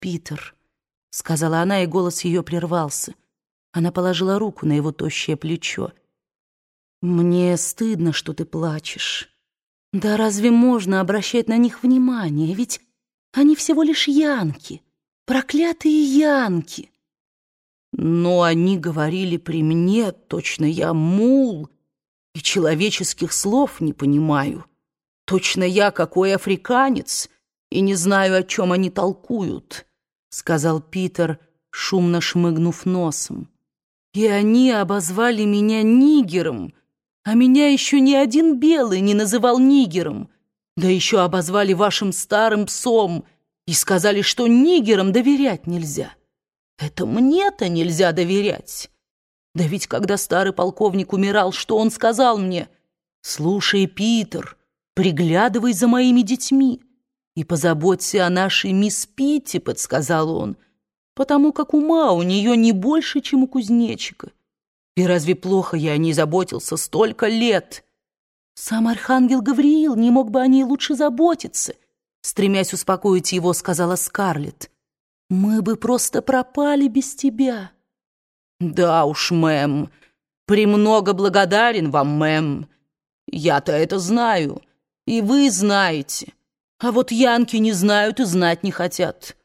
«Питер», — сказала она, и голос ее прервался. Она положила руку на его тощее плечо. «Мне стыдно, что ты плачешь. Да разве можно обращать на них внимание? Ведь они всего лишь янки, проклятые янки». Но они говорили при мне, точно я мул, и человеческих слов не понимаю. Точно я какой африканец, и не знаю, о чем они толкуют, — сказал Питер, шумно шмыгнув носом. И они обозвали меня нигером, а меня еще ни один белый не называл нигером. Да еще обозвали вашим старым псом и сказали, что нигерам доверять нельзя. Это мне-то нельзя доверять. Да ведь когда старый полковник умирал, что он сказал мне? «Слушай, Питер, приглядывай за моими детьми и позаботься о нашей мисс Питти», — подсказал он, «потому как ума у нее не больше, чем у кузнечика. И разве плохо я о ней заботился столько лет? Сам архангел Гавриил не мог бы о ней лучше заботиться», — стремясь успокоить его, сказала Скарлетт. «Мы бы просто пропали без тебя». «Да уж, мэм, премного благодарен вам, мэм. Я-то это знаю, и вы знаете. А вот янки не знают и знать не хотят.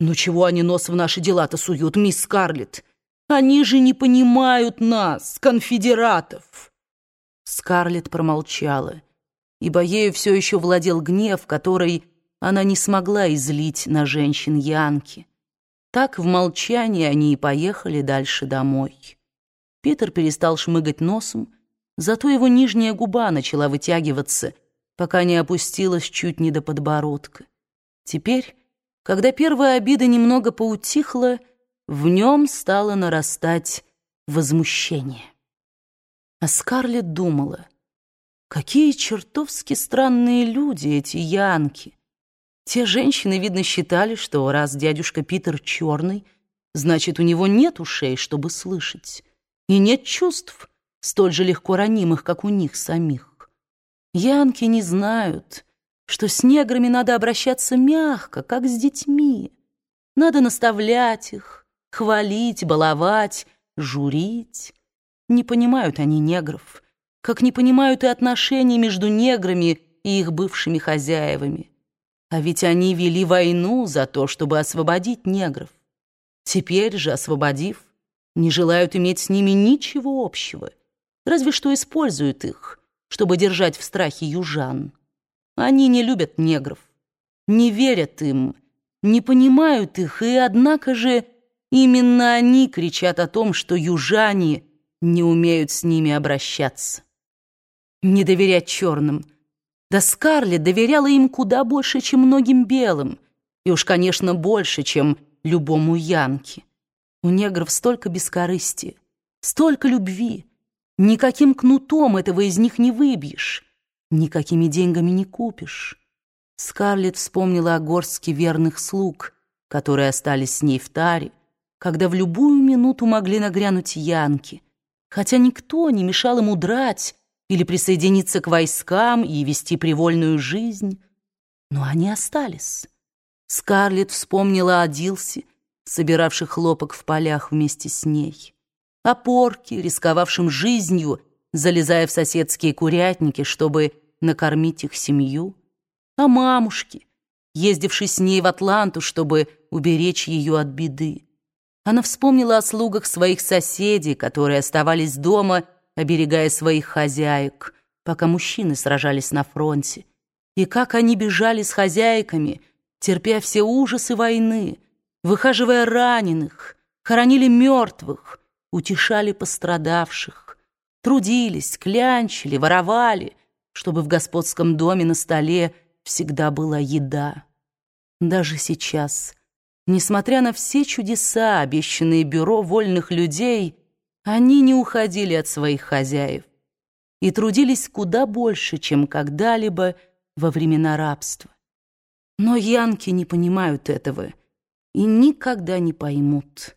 Ну чего они нос в наши дела-то суют, мисс Скарлетт? Они же не понимают нас, конфедератов!» Скарлетт промолчала, ибо ею все еще владел гнев, который она не смогла излить на женщин Янки. Так в молчании они и поехали дальше домой. Питер перестал шмыгать носом, зато его нижняя губа начала вытягиваться, пока не опустилась чуть не до подбородка. Теперь, когда первая обида немного поутихла, в нем стало нарастать возмущение. А Скарлетт думала, какие чертовски странные люди эти янки — те женщины, видно, считали, что раз дядюшка Питер черный, значит, у него нет ушей, чтобы слышать, и нет чувств, столь же легко ранимых, как у них самих. Янки не знают, что с неграми надо обращаться мягко, как с детьми. Надо наставлять их, хвалить, баловать, журить. Не понимают они негров, как не понимают и отношения между неграми и их бывшими хозяевами. А ведь они вели войну за то, чтобы освободить негров. Теперь же, освободив, не желают иметь с ними ничего общего, разве что используют их, чтобы держать в страхе южан. Они не любят негров, не верят им, не понимают их, и однако же именно они кричат о том, что южане не умеют с ними обращаться. Не доверять черным — да Скарлетт доверяла им куда больше, чем многим белым, и уж, конечно, больше, чем любому янке. У негров столько бескорыстия, столько любви. Никаким кнутом этого из них не выбьешь, никакими деньгами не купишь. Скарлетт вспомнила о горстке верных слуг, которые остались с ней в таре, когда в любую минуту могли нагрянуть янки, хотя никто не мешал им удрать, или присоединиться к войскам и вести привольную жизнь. Но они остались. Скарлетт вспомнила о Дилсе, собиравших хлопок в полях вместе с ней, о порке, рисковавшем жизнью, залезая в соседские курятники, чтобы накормить их семью, о мамушке, ездившей с ней в Атланту, чтобы уберечь ее от беды. Она вспомнила о слугах своих соседей, которые оставались дома оберегая своих хозяек, пока мужчины сражались на фронте, и как они бежали с хозяйками, терпя все ужасы войны, выхаживая раненых, хоронили мертвых, утешали пострадавших, трудились, клянчили, воровали, чтобы в господском доме на столе всегда была еда. Даже сейчас, несмотря на все чудеса, обещанные бюро вольных людей, они не уходили от своих хозяев и трудились куда больше, чем когда-либо во времена рабства. Но янки не понимают этого и никогда не поймут.